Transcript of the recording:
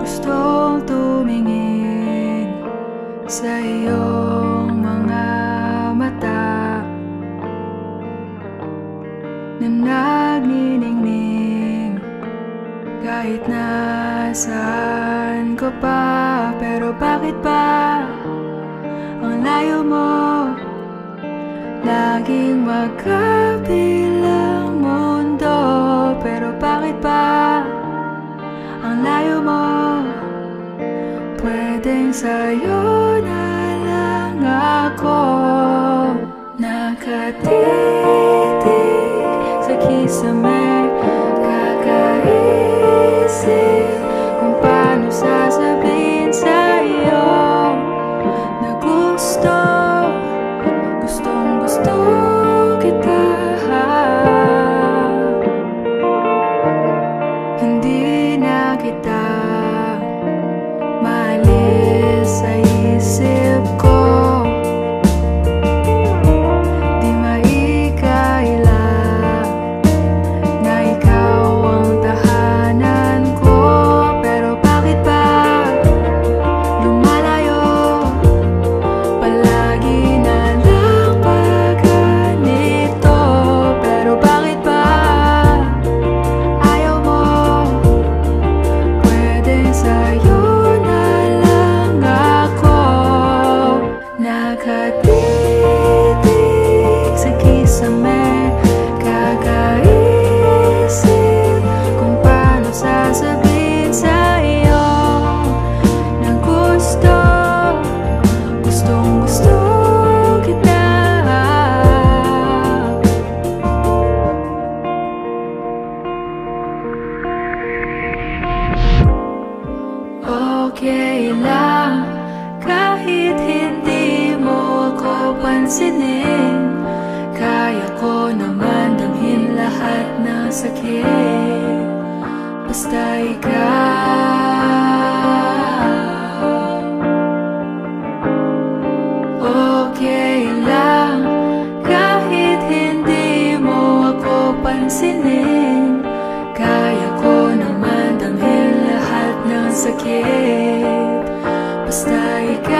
Gustong tumingin sa iyong mga mata Na nagniningning kahit nasaan ko pa Pero bakit ba ang layo mo Laging magkabilang mundo Pero bakit ba ang layo mo Pwedeng sa'yo na lang ako Nakatitig sakit Basta ikaw. Okay lang. Kahit hindi mo ako pansinin Kaya ko naman damhin lahat ng sakit. Basta ikaw